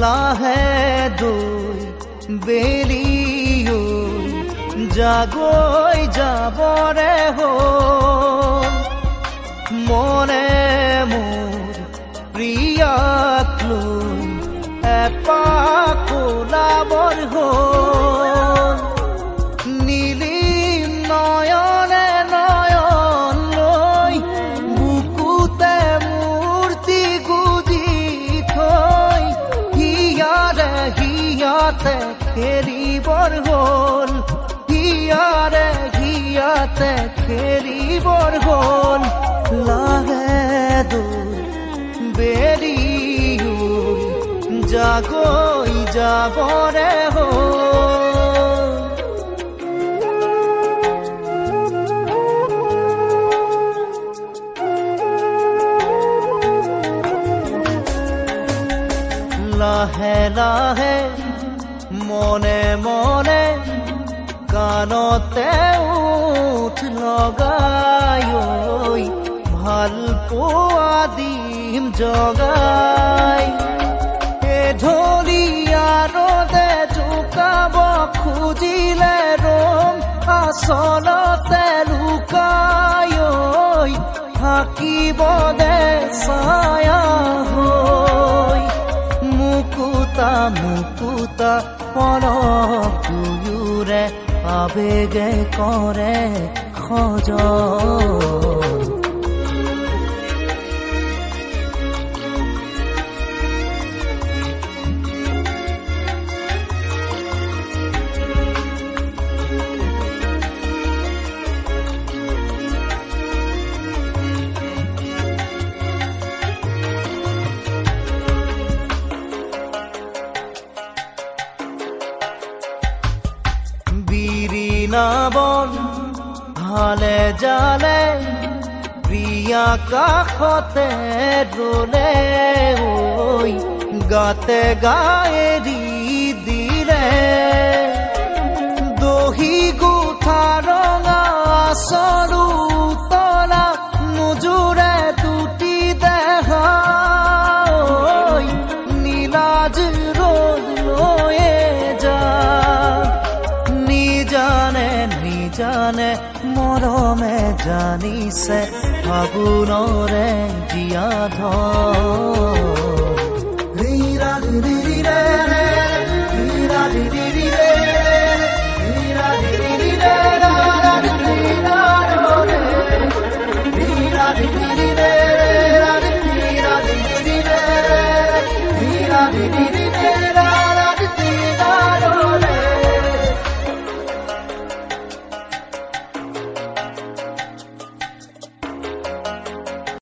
ला है दूर बेरी জাগৈ যাবৰে হ'ল। মনে মোৰ প্ৰিয়াক লৈ এপাক ওলাবৰ হ'ল। নীলিম নয়নে নয়ন লৈ বুকুতে মূৰ্তি গুজি থৈ হিয়াৰে হিয়াতে খেলিবৰ হ'ল। হিয়াৰে হিয়াতে খেলিবৰ হ'ল লাগে দূৰ বেৰিও জাগৈ যাবৰে হ'ল লাহে লাহে মনে মনে কাণতে উঠ লগাই ভাল পোৱা দিম জগাই। এ ঢলিয়াৰতে জোকাব খুজিলে ৰম আচলতে লুকাই থাকিব দে ছায়া হৈ। মুকুতা মুকুতা দুয়োৰে আবেগে কৰে সজ বিৰিণাবন ভালে জালে প্ৰিয়া কাষতে ৰলে ঐ গাতে গায়েৰি দিলে। দহি গোঠা ৰঙা আচৰু তলা নোজোৰে দুটি দেহা নীলাজ লৈয়ে যা। নিজানে নিজানে মৰমে জানিছে ফাগুণৰে জীয়া ধ